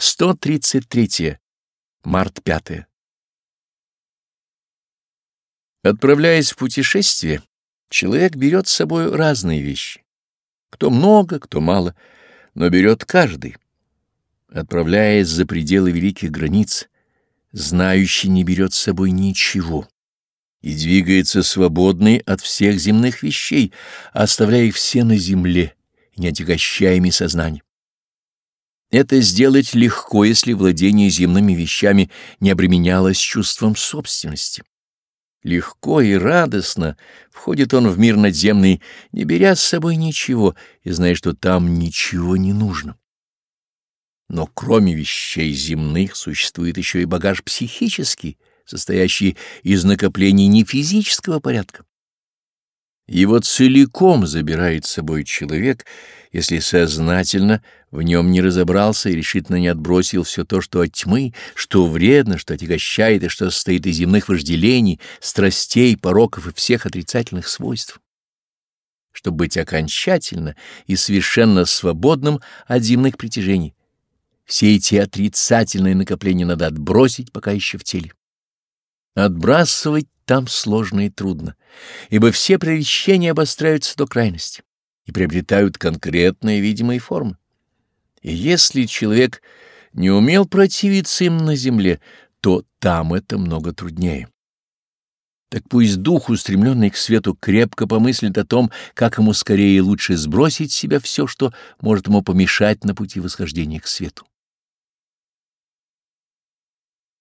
133. Март 5. Отправляясь в путешествие, человек берет с собой разные вещи. Кто много, кто мало, но берет каждый. Отправляясь за пределы великих границ, знающий не берет с собой ничего и двигается свободный от всех земных вещей, оставляя их все на земле, не отягощая ими сознание. Это сделать легко, если владение земными вещами не обременялось чувством собственности. Легко и радостно входит он в мир надземный, не беря с собой ничего и зная, что там ничего не нужно. Но кроме вещей земных существует еще и багаж психический, состоящий из накоплений не физического порядка. Его целиком забирает с собой человек, если сознательно в нем не разобрался и решительно не отбросил все то, что от тьмы, что вредно, что отягощает и что состоит из земных вожделений, страстей, пороков и всех отрицательных свойств. Чтобы быть окончательно и совершенно свободным от земных притяжений, все эти отрицательные накопления надо отбросить, пока еще в теле. Отбрасывать там сложно и трудно, ибо все прельщения обостряются до крайности и приобретают конкретные видимые формы. И если человек не умел противиться им на земле, то там это много труднее. Так пусть дух, устремленный к свету, крепко помыслит о том, как ему скорее и лучше сбросить с себя все, что может ему помешать на пути восхождения к свету.